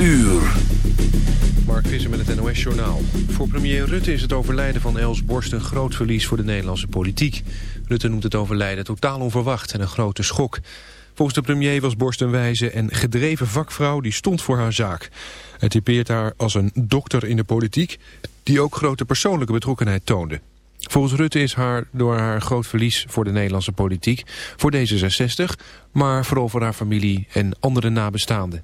uur. Mark Visser met het NOS-journaal. Voor premier Rutte is het overlijden van Els Borst een groot verlies voor de Nederlandse politiek. Rutte noemt het overlijden totaal onverwacht en een grote schok. Volgens de premier was Borst een wijze en gedreven vakvrouw die stond voor haar zaak. Het typeert haar als een dokter in de politiek die ook grote persoonlijke betrokkenheid toonde. Volgens Rutte is haar door haar groot verlies voor de Nederlandse politiek, voor D66, maar vooral voor haar familie en andere nabestaanden.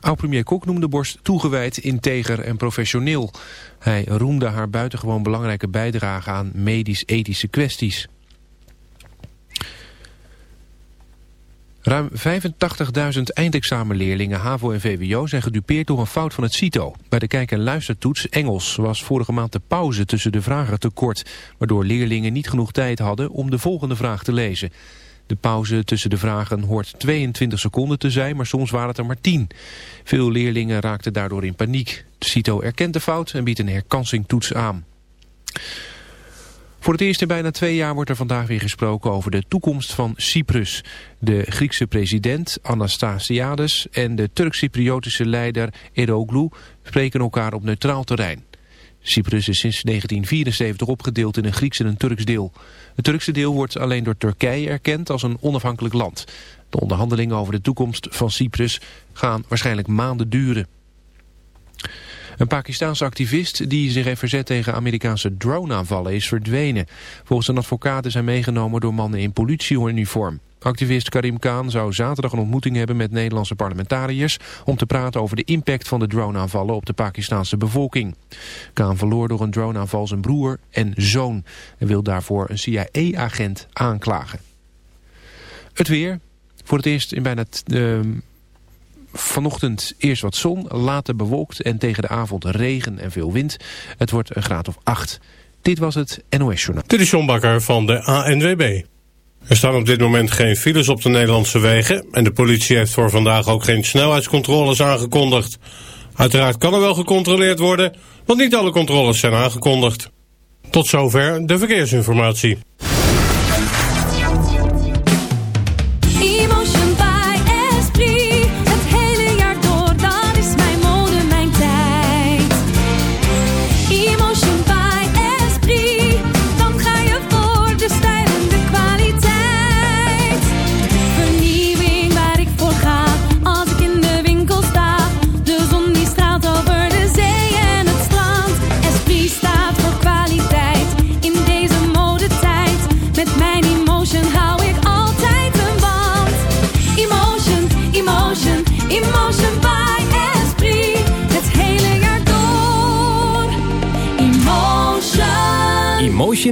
Oud-premier Kok noemde Borst toegewijd, integer en professioneel. Hij roemde haar buitengewoon belangrijke bijdrage aan medisch-ethische kwesties. Ruim 85.000 eindexamenleerlingen HAVO en VWO zijn gedupeerd door een fout van het CITO. Bij de kijk- en luistertoets Engels was vorige maand de pauze tussen de vragen te kort, waardoor leerlingen niet genoeg tijd hadden om de volgende vraag te lezen. De pauze tussen de vragen hoort 22 seconden te zijn, maar soms waren het er maar 10. Veel leerlingen raakten daardoor in paniek. CITO erkent de fout en biedt een herkansingtoets aan. Voor het eerst in bijna twee jaar wordt er vandaag weer gesproken over de toekomst van Cyprus. De Griekse president Anastasiades en de Turk-Cypriotische leider Eroglu spreken elkaar op neutraal terrein. Cyprus is sinds 1974 opgedeeld in een Grieks en een Turks deel. Het Turkse deel wordt alleen door Turkije erkend als een onafhankelijk land. De onderhandelingen over de toekomst van Cyprus gaan waarschijnlijk maanden duren. Een Pakistaanse activist die zich heeft verzet tegen Amerikaanse droneaanvallen is verdwenen. Volgens een advocaat zijn meegenomen door mannen in politieuniform. Activist Karim Khan zou zaterdag een ontmoeting hebben met Nederlandse parlementariërs... om te praten over de impact van de droneaanvallen op de Pakistanse bevolking. Khan verloor door een droneaanval zijn broer en zoon... en wil daarvoor een CIA-agent aanklagen. Het weer. Voor het eerst in bijna uh, Vanochtend eerst wat zon, later bewolkt en tegen de avond regen en veel wind. Het wordt een graad of 8. Dit was het NOS Journaal. Dit is Bakker van de ANWB. Er staan op dit moment geen files op de Nederlandse wegen... en de politie heeft voor vandaag ook geen snelheidscontroles aangekondigd. Uiteraard kan er wel gecontroleerd worden, want niet alle controles zijn aangekondigd. Tot zover de verkeersinformatie.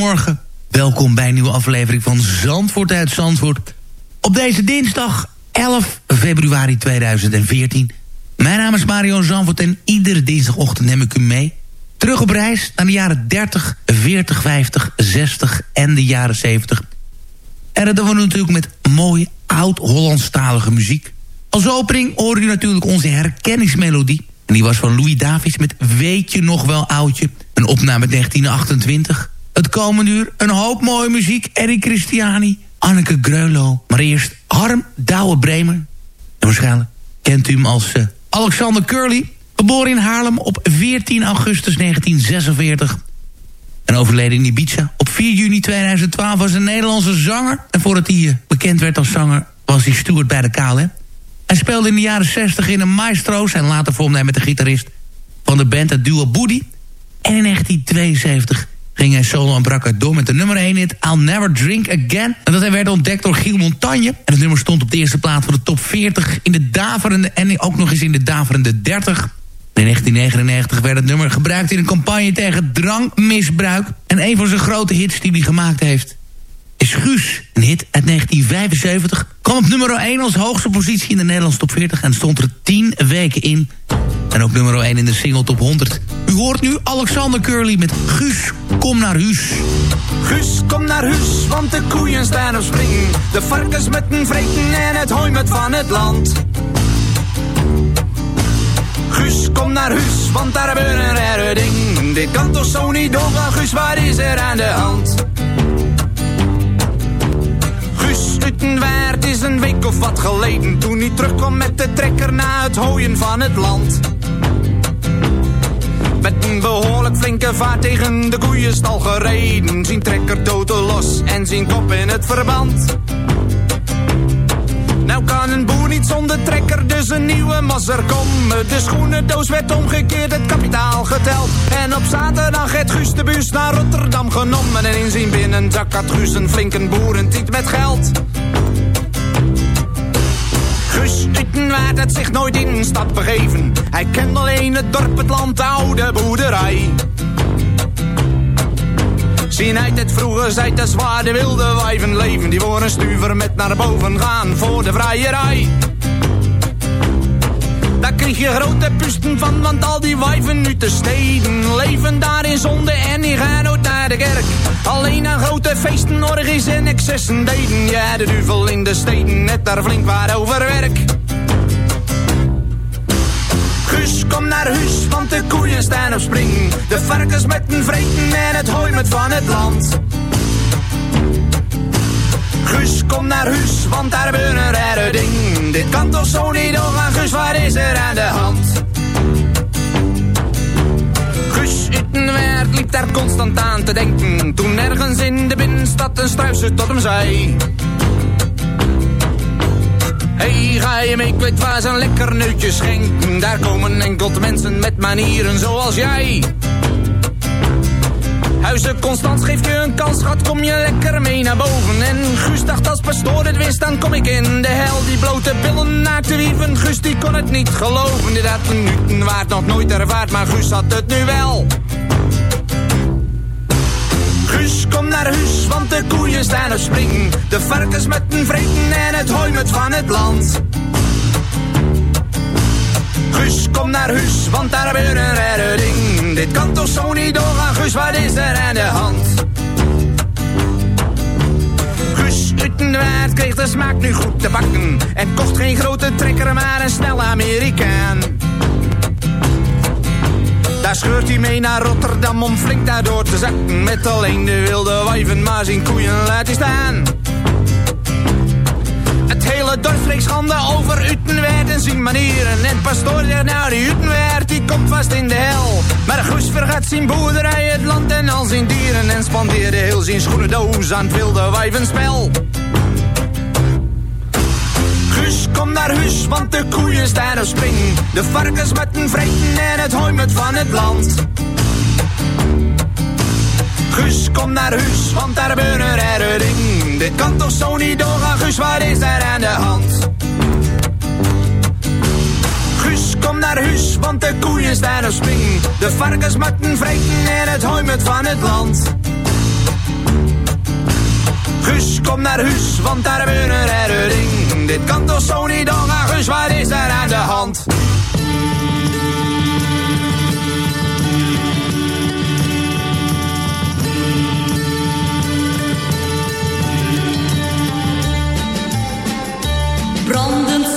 Goedemorgen. Welkom bij een nieuwe aflevering van Zandvoort uit Zandvoort. Op deze dinsdag 11 februari 2014. Mijn naam is Mario Zandvoort en iedere dinsdagochtend neem ik u mee. Terug op reis naar de jaren 30, 40, 50, 60 en de jaren 70. En dat doen we natuurlijk met mooie oud-Hollandstalige muziek. Als opening hoorde u natuurlijk onze herkenningsmelodie. En die was van Louis Davids met Weet je nog wel oudje? Een opname uit 1928. Het komende uur een hoop mooie muziek. Eric Christiani, Anneke Greulow. Maar eerst Harm Douwe Bremer. En waarschijnlijk kent u hem als eh, Alexander Curly. Geboren in Haarlem op 14 augustus 1946. en overleden in Ibiza. Op 4 juni 2012 was een Nederlandse zanger. En voordat hij eh, bekend werd als zanger was hij steward bij de KLM. Hij speelde in de jaren 60 in een maestro's... en later vormde hij met de gitarist van de band het duo Boody. En in 1972 ging hij solo en brak uit door met de nummer 1 hit I'll Never Drink Again. En dat werd ontdekt door Giel Montagne. En het nummer stond op de eerste plaats van de top 40 in de daverende... en ook nog eens in de daverende 30. In 1999 werd het nummer gebruikt in een campagne tegen drankmisbruik. En een van zijn grote hits die hij gemaakt heeft is Guus. Een hit uit 1975. Kwam op nummer 1 als hoogste positie in de Nederlandse top 40... en stond er 10 weken in. En ook nummer 1 in de single top 100. U hoort nu Alexander Curly met Guus, kom naar huis. Guus, kom naar huis, want de koeien staan op spring. De varkens met een vreten en het hooi met van het land. Guus, kom naar huis, want daar gebeurt een rare ding. Dit kan toch zo niet doorgaan, Guus, waar is er aan de hand? Guus Utenwaard is een week of wat geleden Toen hij terugkwam met de trekker na het hooien van het land Met een behoorlijk flinke vaart tegen de koeienstal gereden Zien trekker totaal los en zien kop in het verband nou kan een boer niet zonder trekker, dus een nieuwe masser komen. De schoenendoos werd omgekeerd, het kapitaal geteld. En op zaterdag het Guus de bus naar Rotterdam genomen. En in zijn binnenzak had Guus een flinke boerentiet met geld. Utenwaard had zich nooit in een stad begeven. Hij kende alleen het dorp, het land, de oude boerderij. Zien uit het vroege zijt de wilde wijven leven. Die voor een stuver met naar boven gaan voor de vrijerij. Daar kreeg je grote pusten van, want al die wijven nu te steden leven daar in zonde en die gaan nooit naar de kerk. Alleen aan grote feesten, orgies en excessen deden. Ja, de duvel in de steden, net daar flink waar over werk. Guus, kom naar huis, want de koeien staan op spring. De varkens met een vreten en het hooi met van het land. Guus, kom naar huis, want daar gebeurt een rare ding. Dit kan toch zo niet doorgaan, Guus, wat is er aan de hand? Guus Utenwaard liep daar constant aan te denken. Toen ergens in de binnenstad een struisje tot hem zei... Hey, ga je mee kwijt waar ze een lekker neutje schenken? Daar komen enkel mensen met manieren zoals jij. Huizen Constant geeft je een kans, schat, kom je lekker mee naar boven. En Guus dacht als pastoor het wist, dan kom ik in de hel. Die blote billen naakte wieven, Guus die kon het niet geloven. Dit had een waard nog nooit ervaard, maar Guus had het nu wel. Guus, kom naar huis, want de koeien staan op spring. De varkens met een vreten en het hooi met van het land. Guus, kom naar huis, want daar gebeurt een rare ding. Dit kan toch zo niet doorgaan, Guus, wat is er aan de hand? Guus Utenwaard kreeg de smaak nu goed te bakken. En kocht geen grote trekker, maar een snelle Amerikaan. Daar scheurt hij mee naar Rotterdam om flink daardoor te zakken. Met alleen de wilde wijven, maar zijn koeien laat hij staan. Het hele dorp spreekt schande over Utenwaard en zijn manieren. En pastoor zegt nou die Utenwaard die komt vast in de hel. Maar Guus vergat zijn boerderij, het land en al zijn dieren. En spandeerde heel zijn schoenendoos aan het wilde wijvenspel. Guus, kom naar huis, want de koeien staan op spring. De varkens met een vreten en het hooi met van het land. Guus, kom naar huis, want daar gebeurt een rare ding. Dit kan toch zo niet doorgaan, Guus, wat is er aan de hand? Guus, kom naar huis, want de koeien staan op spring. De varkens met een vreten en het hooi met van het land. Guus, kom naar huis, want daar gebeurt een rare ding. Dit kan toch zo niet doorgaan, Guus, wat is er aan de hand? Brandend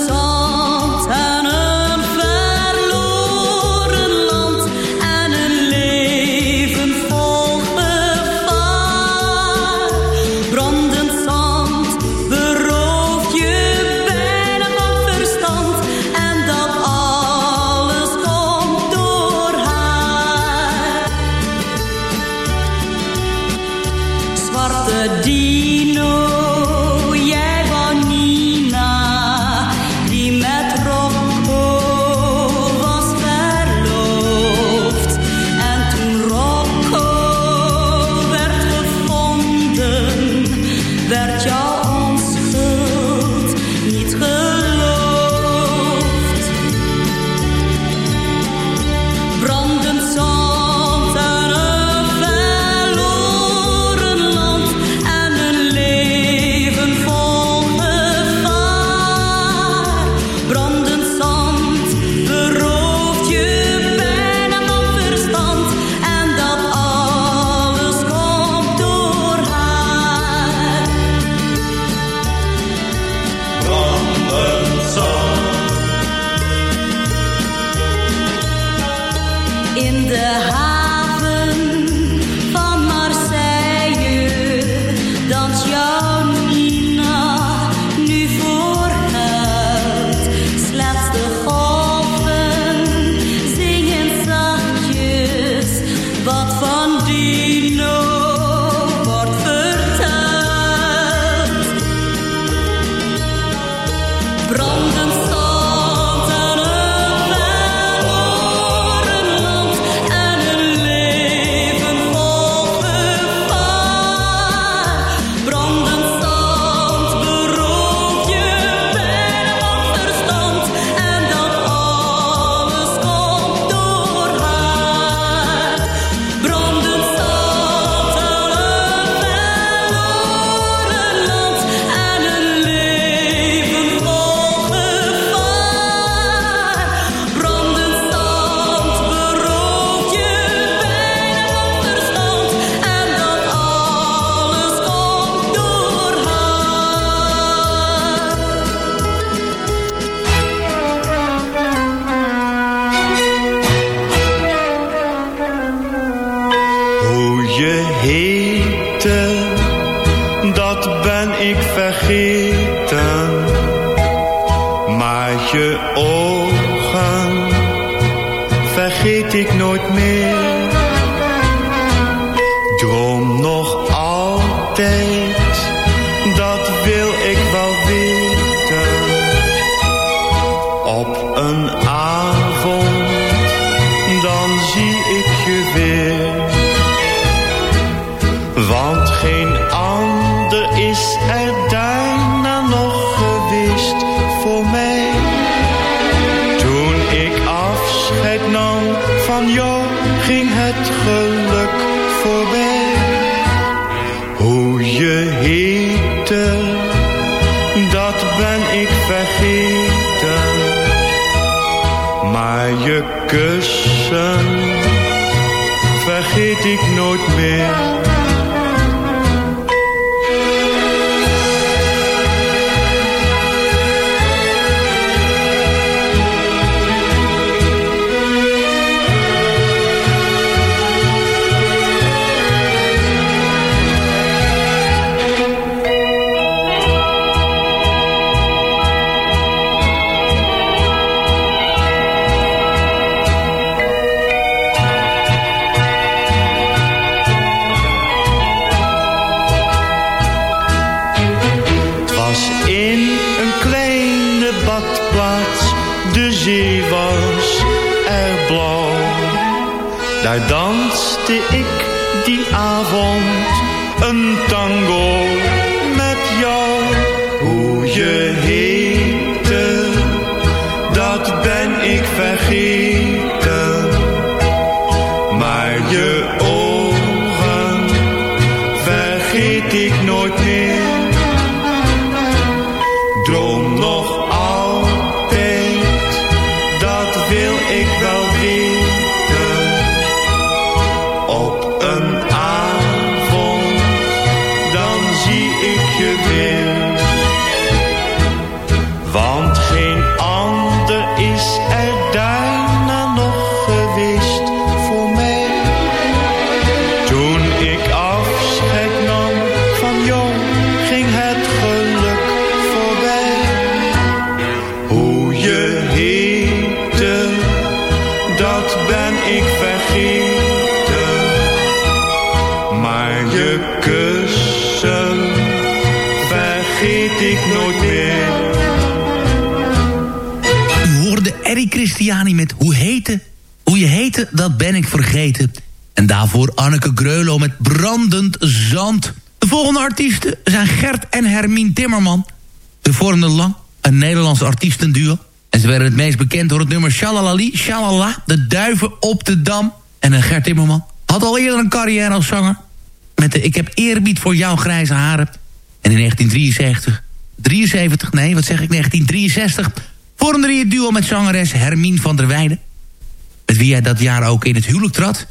badplaats, de zee was erg blauw. Daar danste ik die avond een tango met jou. Hoe je heette, dat ben ik vergeten. Hoe heette? Hoe je heette, dat ben ik vergeten. En daarvoor Anneke Greulow met Brandend Zand. De volgende artiesten zijn Gert en Hermien Timmerman. Ze vormden lang een Nederlands artiestenduo. En ze werden het meest bekend door het nummer Shalalali, Shalala, de duiven op de dam. En eh, Gert Timmerman had al eerder een carrière als zanger. Met de Ik heb eerbied voor jouw grijze haren. En in 1973, 73, nee, wat zeg ik, 1963... vormde hij duo met zangeres Hermien van der Weijden. Met wie hij dat jaar ook in het huwelijk trad.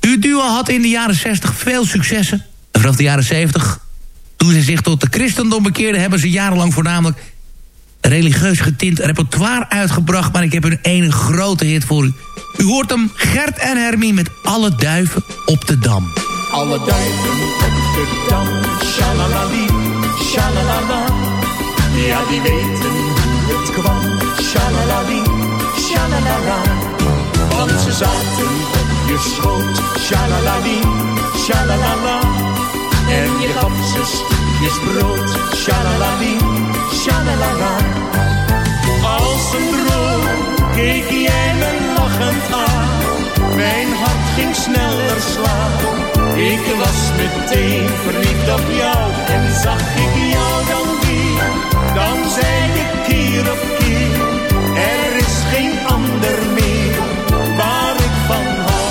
Uw duo had in de jaren 60 veel successen. En vanaf de jaren 70, toen ze zich tot de christendom bekeerden... hebben ze jarenlang voornamelijk religieus getint repertoire uitgebracht... maar ik heb een ene grote hit voor u. U hoort hem, Gert en Hermien met alle duiven op de dam. Alle duiven op de dam, shalalali, shalalala. Ja, die weten kwam, shalalali, shalalala. Want ze zaten op je schoot, shalalali, shalalala. En je gaf ze stukjes brood, shalalali, shalalala. Als een droom keek jij me lachend aan. Mijn hart ging sneller slaan. Ik was meteen verliefd op jou en zag ik jou dan weer. Dan zei ik keer op keer, er is geen ander meer waar ik van hou.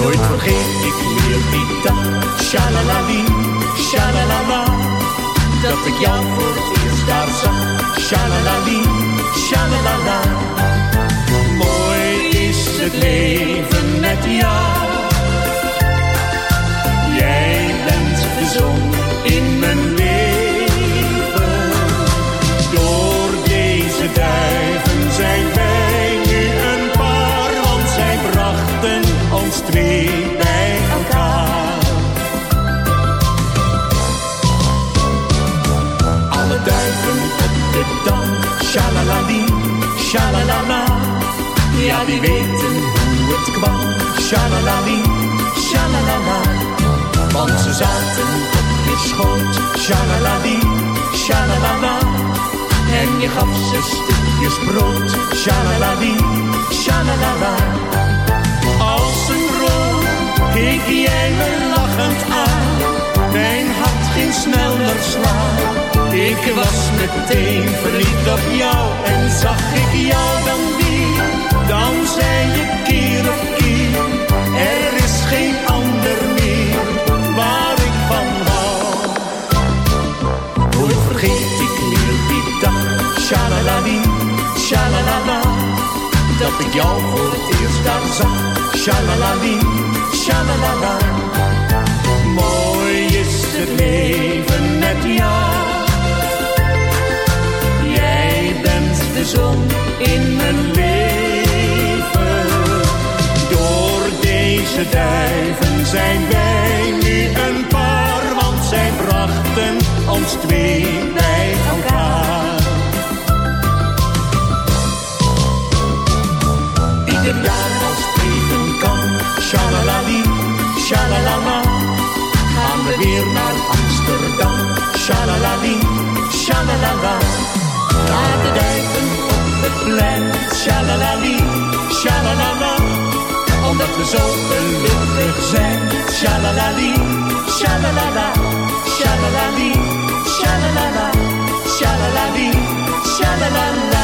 Nooit vergeet ik meer die dag, shalalali, shalalala. Dat ik jou voor het eerst daar zag, shalalali, shalalala. Mooi is het leven met jou. Jij bent de zon in mijn leven. Shalalali, shalalala. Ja, die weten hoe het kwam, shalalali, shalalala. Want ze zaten op je schoot, shalalali, shalalala. En je gaf ze stukjes brood, shalalali, shalalala. Als een keek jij me lachend aan. Ging sneller slaan. Ik was meteen verliefd op jou en zag ik jou dan weer. Dan zei je keer op keer, er is geen ander meer waar ik van hou. Nooit vergeet ik niet die dag. Shalalali, shalalala. Dat ik jou voor het eerst daar zag. Shalalali, shalalala. Het leven met jou. Jij bent de zon in mijn leven. Door deze duiven zijn wij nu een paar, want zij brachten ons twee shalalala, naar de duiven op het plein. Shalalali, shalalala, omdat we zo gelukkig zijn. Shalalali, shalalala, shalalali, shalalala, shalalali, shalalala.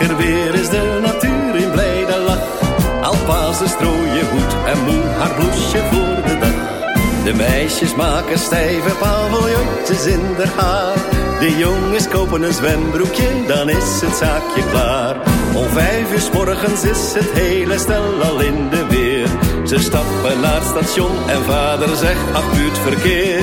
lekker weer is, de natuur in blijde lach. Alpazen strooien goed en moe haar bloesje voor de dag. De meisjes maken stijve paviljoentjes in haar haar. De jongens kopen een zwembroekje, dan is het zaakje klaar. Om vijf uur morgens is het hele stel al in de weer. Ze stappen naar het station en vader zegt, ach buurtverkeer.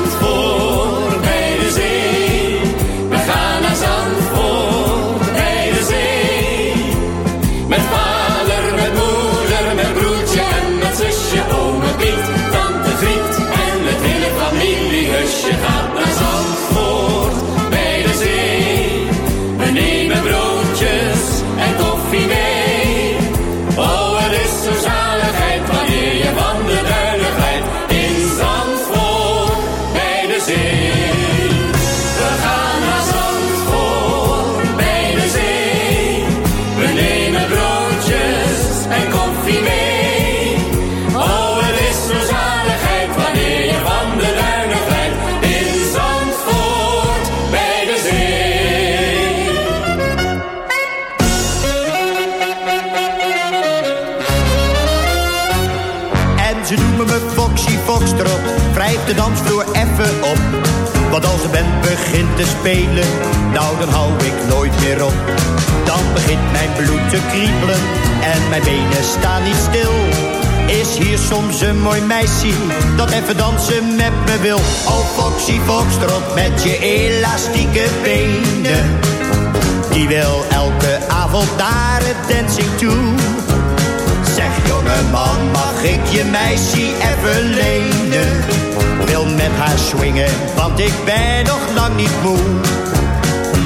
spelen, nou dan hou ik nooit meer op. Dan begint mijn bloed te kriebelen en mijn benen staan niet stil. Is hier soms een mooi meisje dat even dansen met me wil? Oh Foxy Foxtrot met je elastieke benen. Die wil elke avond naar het dancing toe. Zeg jongeman, mag ik je meisje even lenen? Wil met haar swingen, want ik ben nog lang niet moe.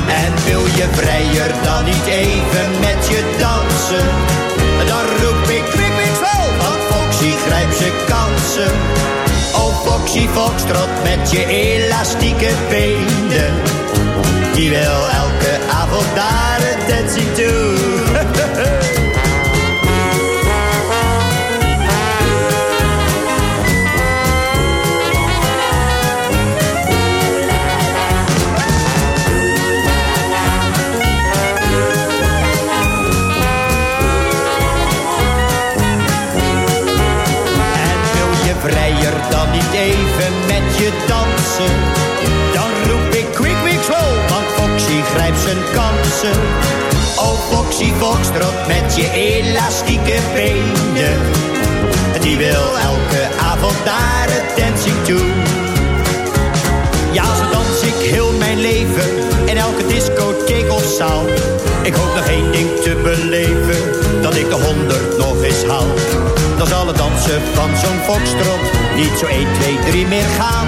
En wil je vrijer dan niet even met je dansen? Dan roep ik kwik, kwik, wel, want Foxy grijpt zijn kansen. Oh Foxy Foxtrot met je elastieke benen. Die wil elke avond naar het dancing toe. Dan roep ik quick, quick, slow, want Foxy grijpt zijn kansen. Oh Foxy Foxtrot met je elastieke benen. Die wil elke avond naar het dancing toe. Ja, zo dans ik heel mijn leven in elke discotheek of zaal. Ik hoop nog één ding te beleven, dat ik de honderd nog eens haal. Dan zal het dansen van zo'n foxtrot niet zo 1, 2, 3 meer gaan.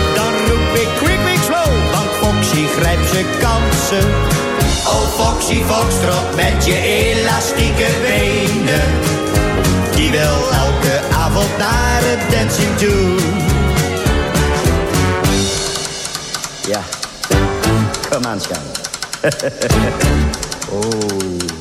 Grijpt zijn kansen. Oh Foxy Foxtrot met je elastieke benen. Die wil elke avond naar het dancing toe. Ja, kom aan, schat. oh.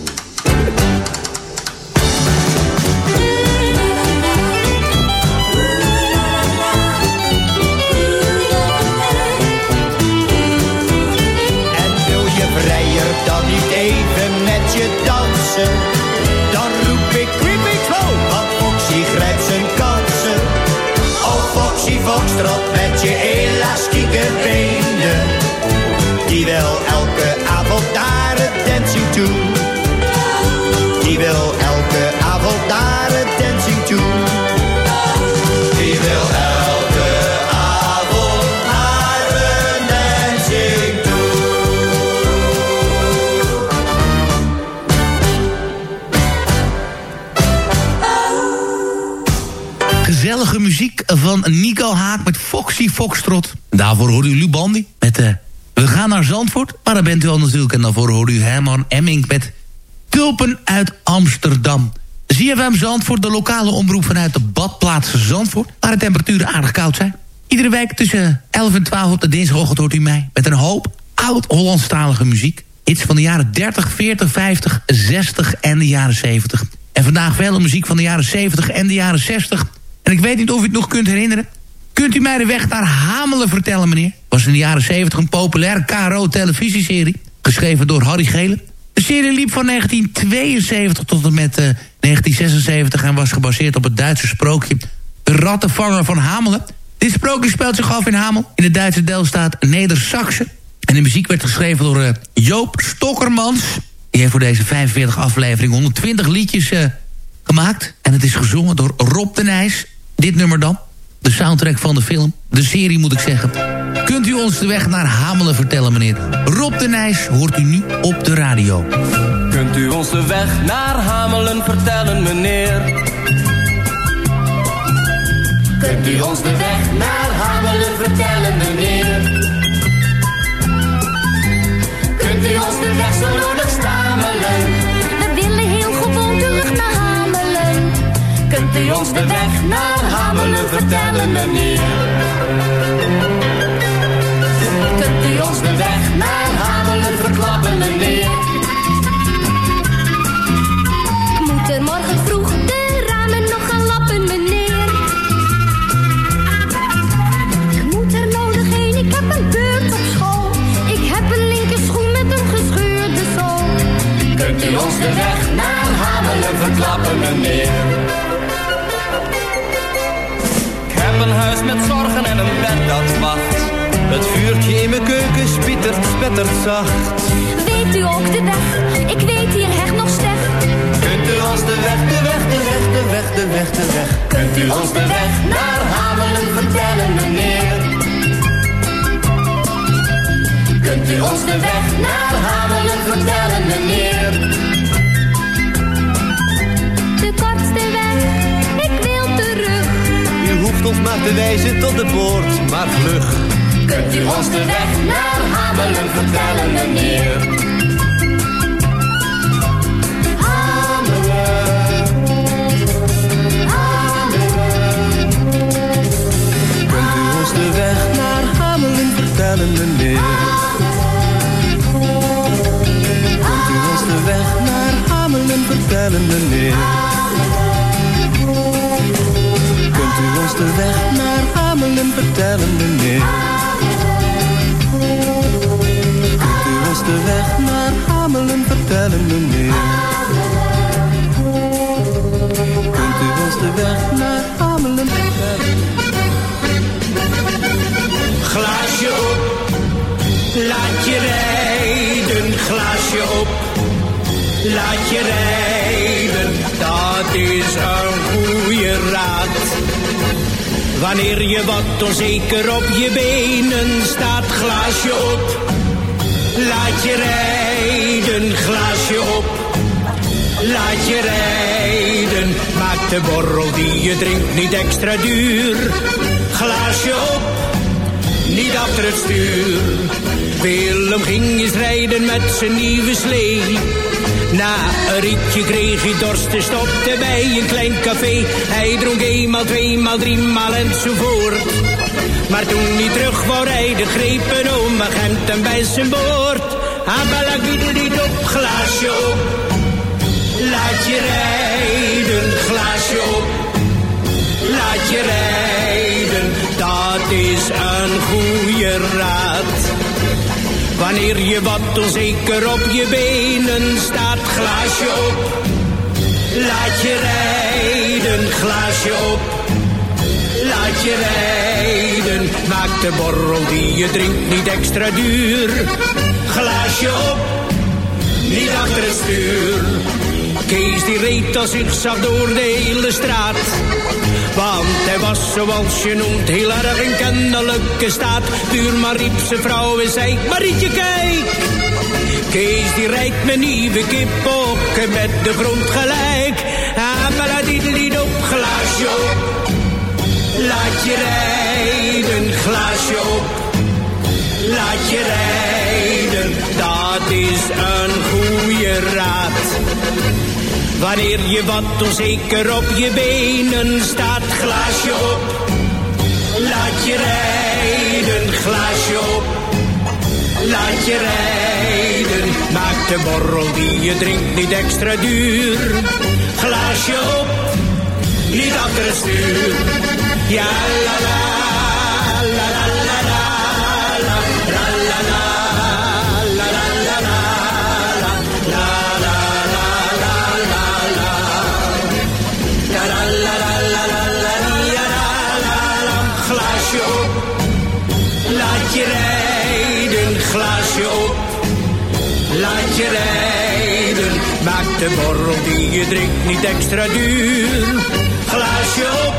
Foxtrot. Daarvoor hoorde u Lubandi met eh, We gaan naar Zandvoort. Maar dan bent u al natuurlijk. En daarvoor hoorde u Herman Emmink met Tulpen uit Amsterdam. ZFM Zandvoort, de lokale omroep vanuit de badplaats Zandvoort... waar de temperaturen aardig koud zijn. Iedere week tussen 11 en 12 op de dinsdagochtend hoort u mij... met een hoop oud-Hollandstalige muziek. Iets van de jaren 30, 40, 50, 60 en de jaren 70. En vandaag veel muziek van de jaren 70 en de jaren 60. En ik weet niet of u het nog kunt herinneren. Kunt u mij de weg naar Hamelen vertellen, meneer? Was in de jaren 70 een populaire KRO-televisieserie. Geschreven door Harry Gele. De serie liep van 1972 tot en met eh, 1976... en was gebaseerd op het Duitse sprookje... De rattenvanger van Hamelen. Dit sprookje speelt zich af in Hamel... in de Duitse deelstaat Neder-Saxe. En de muziek werd geschreven door eh, Joop Stokkermans. Die heeft voor deze 45 aflevering 120 liedjes eh, gemaakt. En het is gezongen door Rob de Nijs. Dit nummer dan. De soundtrack van de film. De serie moet ik zeggen. Kunt u ons de weg naar Hamelen vertellen, meneer? Rob de Nijs hoort u nu op de radio. Kunt u ons de weg naar Hamelen vertellen, meneer? Kunt u ons de weg naar Hamelen vertellen, meneer? Kunt u ons de weg zo nodig stamelen? Kunt u ons de weg naar Hamelen vertellen, meneer? Kunt u ons de weg naar Hamelen verklappen, meneer? Moet er morgen vroeg de ramen nog gaan lappen, meneer. Ik moet er nodig heen, ik heb een beurt op school. Ik heb een linkerschoen met een gescheurde zool. Kunt u ons de weg naar Hamelen verklappen, meneer? Heb een huis met zorgen en een bed dat wacht. Het vuurtje in mijn keuken spietert, spettert zacht. Weet u ook de weg? Ik weet hier echt nog slecht. Kunt u ons de weg, de weg, de weg, de weg, de weg, de weg. Kunt u ons de weg naar Hamelen vertellen, meneer? Kunt u ons de weg naar Hamelen vertellen, meneer? Hoeft ons maar te wijzen tot de poort, maar vlug. Kunt u ons de weg naar Hamelen vertellen, meneer? Hamelen, Hamelen. Kunt u ons de weg naar Hamelen vertellen, meneer? Kunt u ons de weg naar Hamelen vertellen, meneer? vertellen, meneer. Kunt u ons de weg naar Hamelen vertellen, meneer? Kunt u ons de weg naar Hamelen vertellen? Glaasje op, laat je rijden, glaasje op, laat je rijden. Dat is een goede raad Wanneer je wat onzeker op je benen staat, glaasje op. Laat je rijden, glaasje op. Laat je rijden, maak de borrel die je drinkt niet extra duur. Glaasje op, niet achter het stuur. Willem ging eens rijden met zijn nieuwe slee. Na een ritje kreeg hij dorst en stopte bij een klein café. Hij dronk eenmaal, tweemaal, driemaal enzovoort. Maar toen hij terug wou rijden, greep een oom agent hem bij zijn boord. Abalagiddelid op, glaasje op. Laat je rijden, glaasje op. Laat je rijden, dat is een goede raad. Wanneer je wat onzeker op je benen staat, glaasje op. Laat je rijden, glaasje op. Laat je rijden, maak de borrel die je drinkt niet extra duur. Glaasje op, niet achter het stuur. Kees die reed als ik zag door de hele straat. Want hij was zoals je noemt heel erg in kennelijke staat. Buurman riep zijn vrouw en zei, Marietje kijk. Kees die rijdt mijn nieuwe kippokken met de grond gelijk. Abaladidelid op, glaasje op. Laat je rijden, glaasje op. Laat je rijden, dat is een goede raad. Wanneer je wat onzeker op je benen staat, glaasje op. Laat je rijden, glaasje op. Laat je rijden, maak de borrel die je drinkt niet extra duur. Glaasje op, niet achter het. Ja la, la je drinkt niet extra duur. Glaasje op,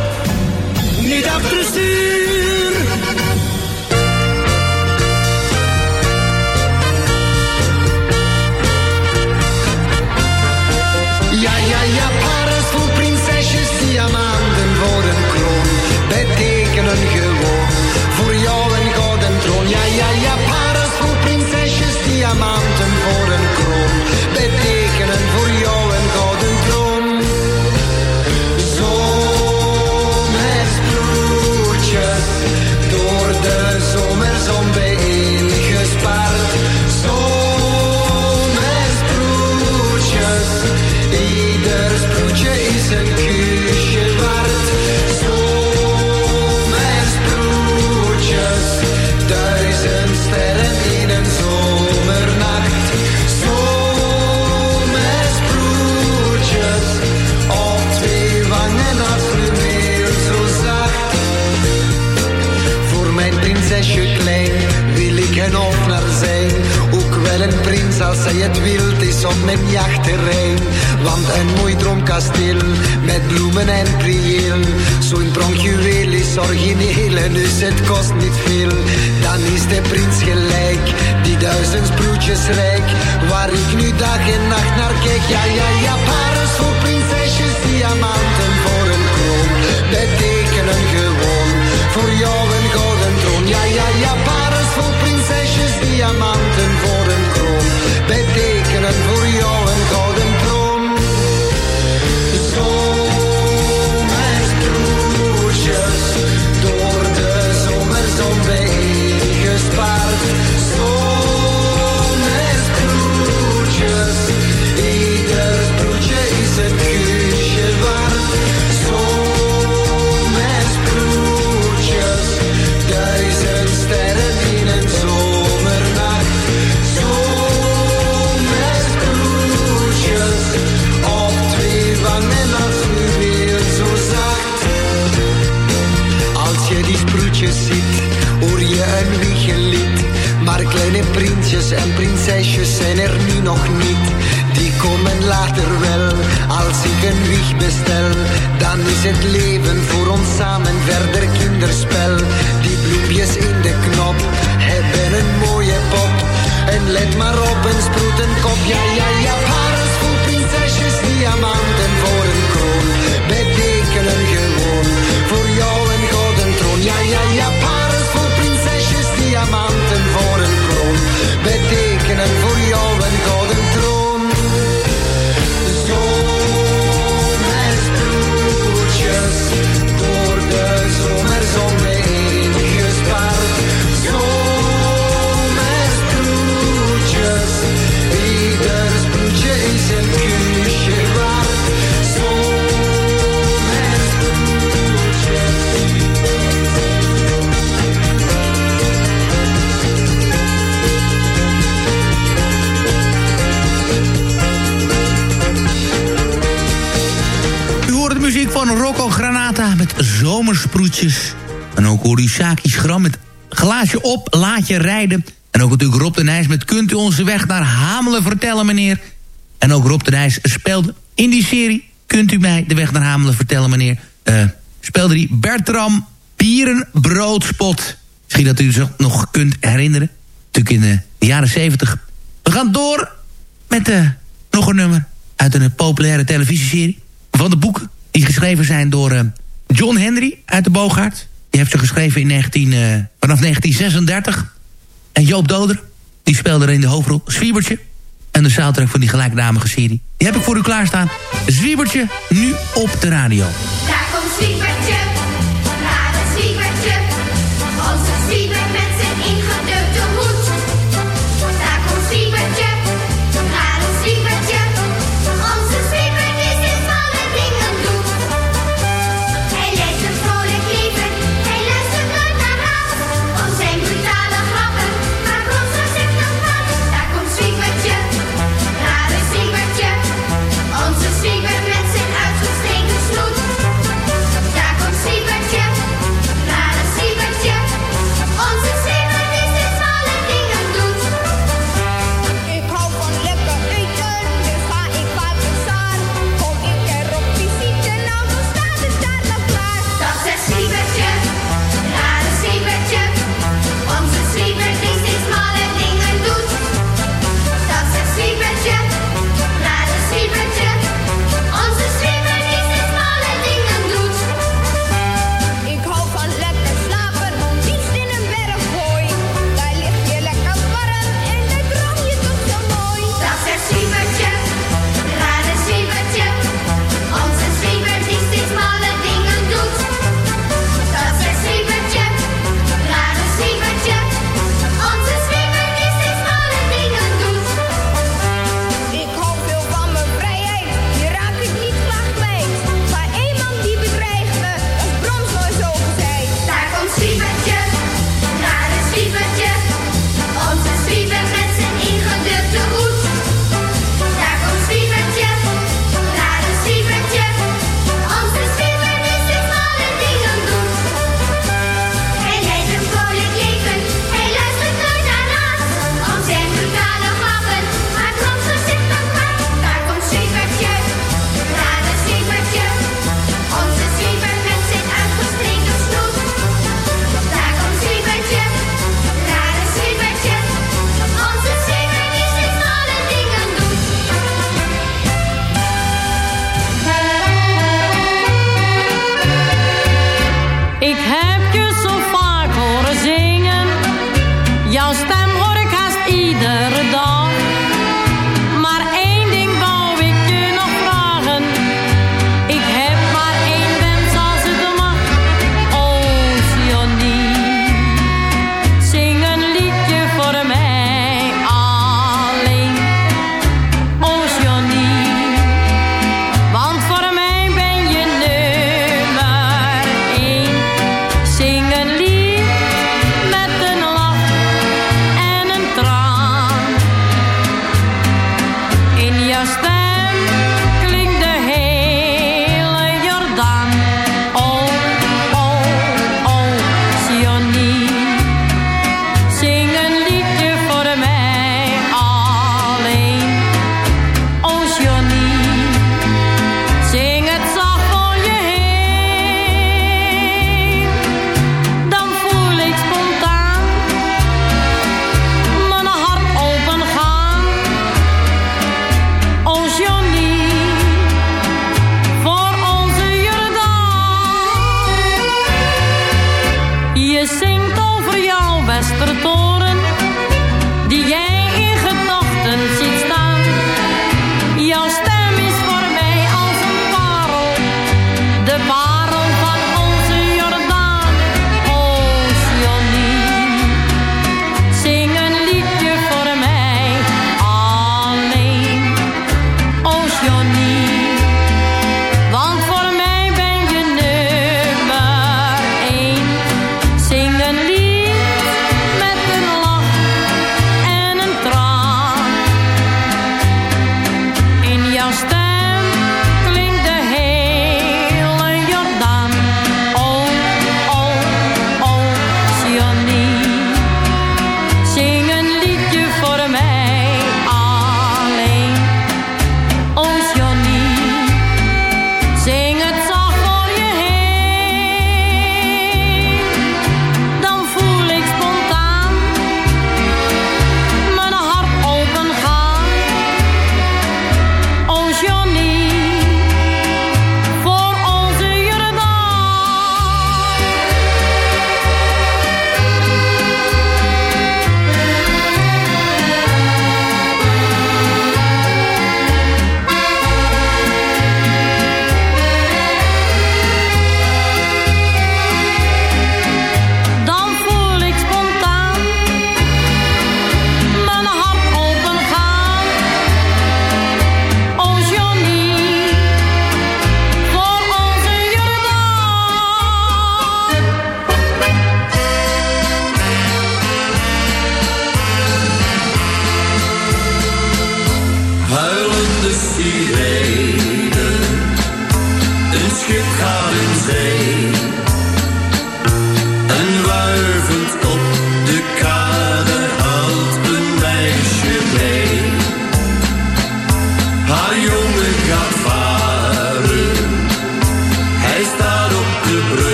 als zij het wild is op mijn jachtterrein. Want een mooi droomkasteel met bloemen en prieel. Zo'n pronkjuweel is origineel en dus het kost niet veel. Dan is de prins gelijk, die duizend sproetjes rijk. Waar ik nu dag en nacht naar kijk. Ja, ja, ja, parels voor prinsesjes, diamanten voor een kroon. Betekenen gewoon voor jou een gouden troon. Ja, ja, ja, parels voor prinsesjes, diamanten voor een kroon. Betekenen voor jou prinsjes en prinsesjes zijn er nu nog niet. Die komen en later wel. Als ik een wieg bestel, dan is het leven voor ons samen verder kinderspel. Die bloempjes En ook hoor Schram met glaasje op, laat je rijden. En ook natuurlijk Rob de Nijs met kunt u onze weg naar Hamelen vertellen meneer. En ook Rob de Nijs speelde in die serie kunt u mij de weg naar Hamelen vertellen meneer. Eh speelde die Bertram Bierenbroodspot. Misschien dat u zich nog kunt herinneren. Natuurlijk in de jaren zeventig. We gaan door met eh, nog een nummer uit een populaire televisieserie. Van de boeken die geschreven zijn door eh, John Henry uit de Boogaard. Die heeft ze geschreven in 19, eh, vanaf 1936. En Joop Doder, die speelde er in de hoofdrol Zwiebertje. En de soundtrack van die gelijknamige serie. Die heb ik voor u klaarstaan. Zwiebertje, nu op de radio. Daar komt Zwiebertje,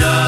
Russia.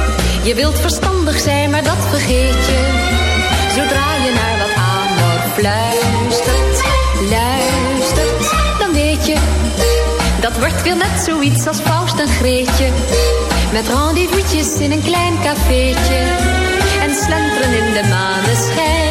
Je wilt verstandig zijn, maar dat vergeet je. Zodra je naar wat amor fluistert, luistert, dan weet je. Dat wordt weer net zoiets als Faust en Greetje. Met rendezvous'tjes in een klein cafeetje. En slenteren in de maneschijn.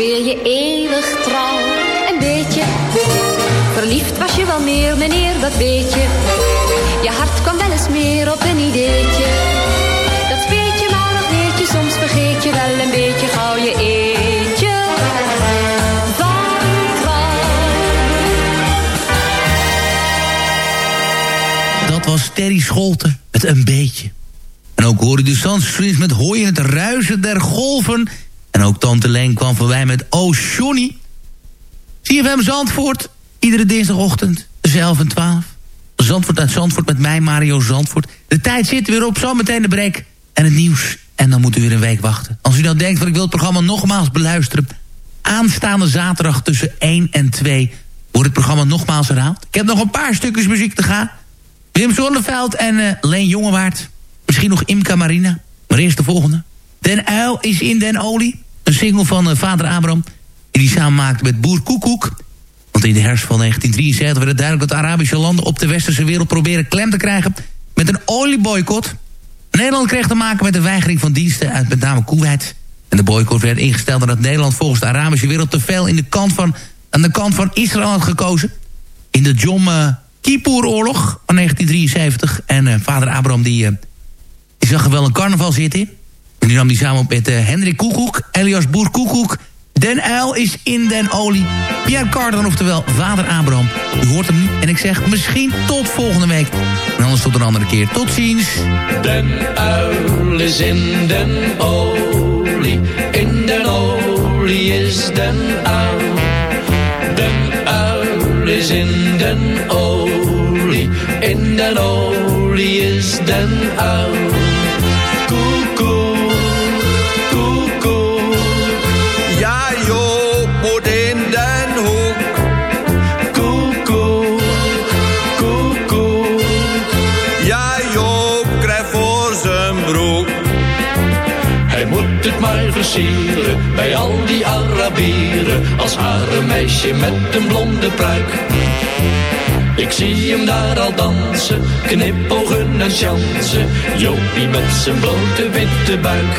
zweer je eeuwig trouw. En weet je, verliefd was je wel meer, meneer, dat weet je. Je hart kwam wel eens meer op een ideetje. Dat weet je maar nog weet je, soms vergeet je wel een beetje gauw je eetje. Van Dat was Terry Scholten met een beetje. En ook hoorde de Sunstreams met Hooi in het ruisen der golven. En ook Tante Leen kwam voorbij met Oh Johnny. CFM Zandvoort, iedere dinsdagochtend, tussen 11 en 12. Zandvoort uit Zandvoort met mij, Mario Zandvoort. De tijd zit er weer op, zometeen de break en het nieuws. En dan moet u weer een week wachten. Als u nou denkt, van ik wil het programma nogmaals beluisteren... aanstaande zaterdag tussen 1 en 2 wordt het programma nogmaals herhaald. Ik heb nog een paar stukjes muziek te gaan. Wim Zonneveld en eh, Leen Jongewaard. Misschien nog Imca Marina. Maar eerst de volgende. Den Uil is in den olie. Een single van eh, vader Abraham. Die hij samen maakte met Boer Koekoek. Want in de herfst van 1973 werd het duidelijk dat Arabische landen op de westerse wereld proberen klem te krijgen met een olieboycott. Nederland kreeg te maken met de weigering van diensten uit met name Kuwait. En de boycott werd ingesteld omdat Nederland volgens de Arabische wereld te veel in de kant van, aan de kant van Israël had gekozen. In de Jom uh, Kippur-oorlog van 1973. En uh, vader Abraham die, die zag er wel een carnaval zitten. En die nam die samen op met uh, Hendrik Koekoek, Elias Boer Koekoek... Den Uil is in den olie. Pierre Carden, oftewel vader Abraham. U hoort hem nu. En ik zeg misschien tot volgende week. En anders tot een andere keer. Tot ziens. Den uil is in den olie, in den olie is den uil. Den uil is in den olie, in den olie is den uil. Bij al die Arabieren als haar een meisje met een blonde pruik. Ik zie hem daar al dansen, knipogen en chansen, Jopie met zijn blote witte buik.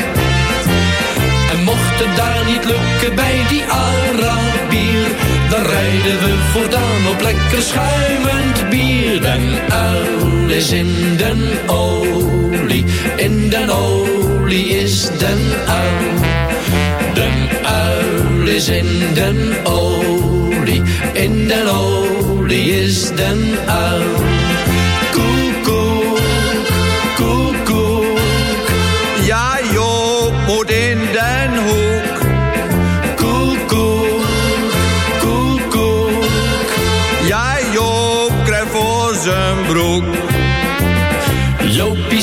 En mocht het daar niet lukken bij die Arabier, dan rijden we voortaan op lekker schuimend bier. Den uil is in den olie, in den olie is den uil. Den uil is in den olie, in den olie is den uil.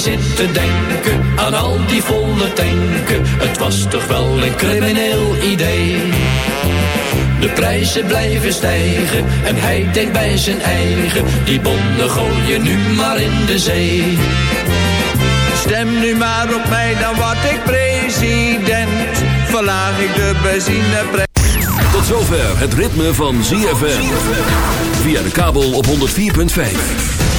Zit te denken aan al die volle tanken. Het was toch wel een crimineel idee. De prijzen blijven stijgen en hij denkt bij zijn eigen. Die bonnen gooien nu maar in de zee. Stem nu maar op mij, dan word ik president. Verlaag ik de benzineprijs. Tot zover het ritme van ZFM. Via de kabel op 104.5.